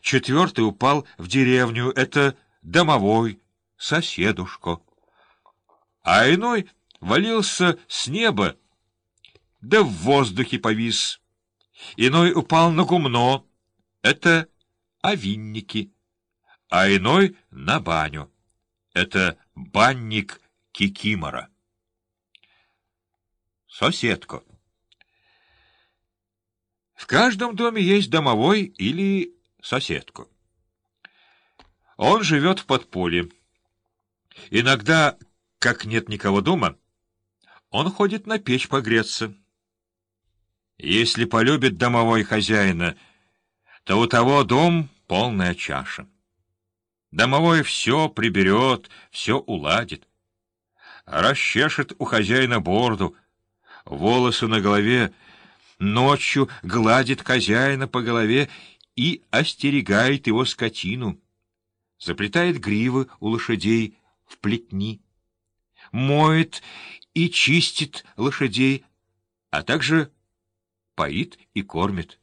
Четвертый упал в деревню. Это домовой, соседушка. А иной валился с неба, да в воздухе повис. Иной упал на гумно. Это овинники. А иной — на баню. Это банник Кикимора. Соседка. В каждом доме есть домовой или соседка. Он живет в подполье. Иногда, как нет никого дома, он ходит на печь погреться. Если полюбит домовой хозяина, то у того дом полная чаша. Домовой все приберет, все уладит. Расчешет у хозяина борду, волосы на голове, ночью гладит хозяина по голове и остерегает его скотину, заплетает гривы у лошадей в плетни, моет и чистит лошадей, а также поит и кормит.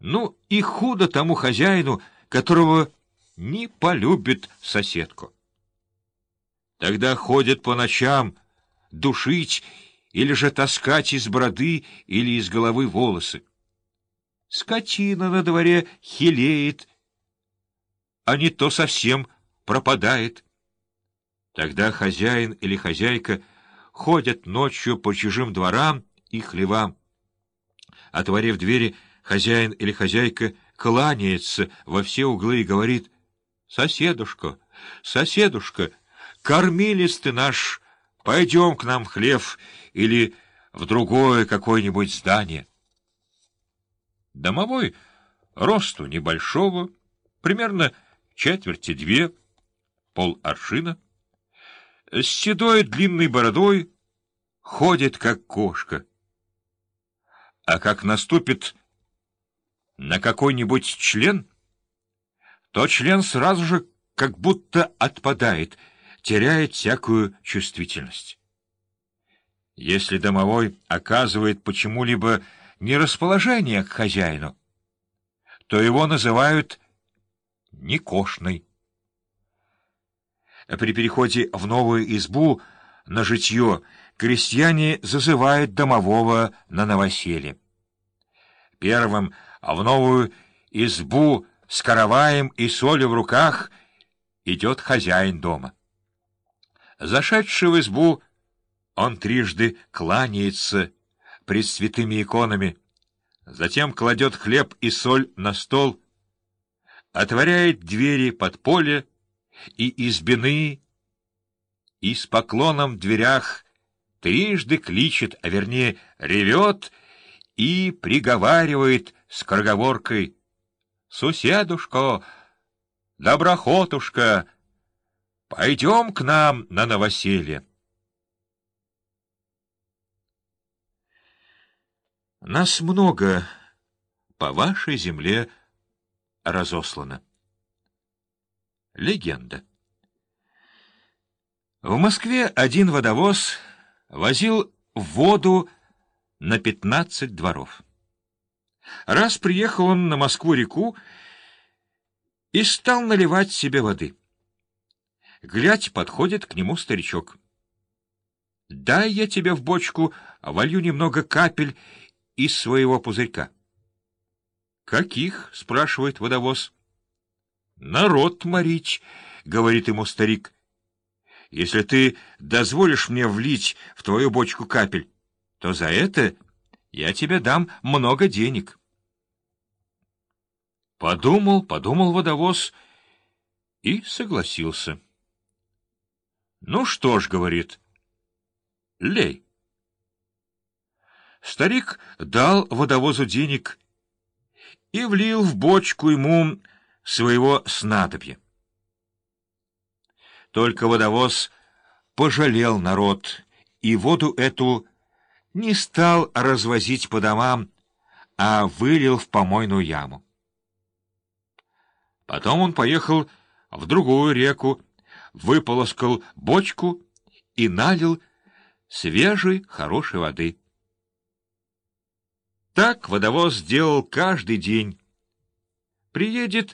Ну и худо тому хозяину, которого не полюбит соседку. Тогда ходят по ночам душить или же таскать из броды или из головы волосы. Скотина на дворе хилеет, а не то совсем пропадает. Тогда хозяин или хозяйка ходят ночью по чужим дворам и хлевам. Отворив двери, хозяин или хозяйка кланяется во все углы и говорит «Соседушка, соседушка, кормились ты наш, пойдем к нам в хлев или в другое какое-нибудь здание». Домовой росту небольшого, примерно четверти две, пол аршина, с седой длинной бородой, ходит как кошка — а как наступит на какой-нибудь член, то член сразу же как будто отпадает, теряет всякую чувствительность. Если домовой оказывает почему-либо нерасположение к хозяину, то его называют некошной. При переходе в новую избу на житье крестьяне зазывают домового на новоселье. Первым в новую избу с караваем и солью в руках идет хозяин дома. Зашедший в избу, он трижды кланяется пред святыми иконами, затем кладет хлеб и соль на стол, отворяет двери под поле и избины, и с поклоном в дверях трижды кличет, а вернее ревет и приговаривает с кроговоркой «Суседушка, доброхотушка, пойдем к нам на новоселье». Нас много по вашей земле разослано. Легенда. В Москве один водовоз возил воду на пятнадцать дворов. Раз приехал он на Москву-реку и стал наливать себе воды. Глядь, подходит к нему старичок. — Дай я тебе в бочку, волью немного капель из своего пузырька. — Каких? — спрашивает водовоз. — Народ морить, — говорит ему старик. — если ты дозволишь мне влить в твою бочку капель, то за это я тебе дам много денег. Подумал, подумал водовоз и согласился. Ну что ж, говорит, лей. Старик дал водовозу денег и влил в бочку ему своего снадобья. Только водовоз пожалел народ, и воду эту не стал развозить по домам, а вылил в помойную яму. Потом он поехал в другую реку, выполоскал бочку и налил свежей, хорошей воды. Так водовоз делал каждый день, Приедет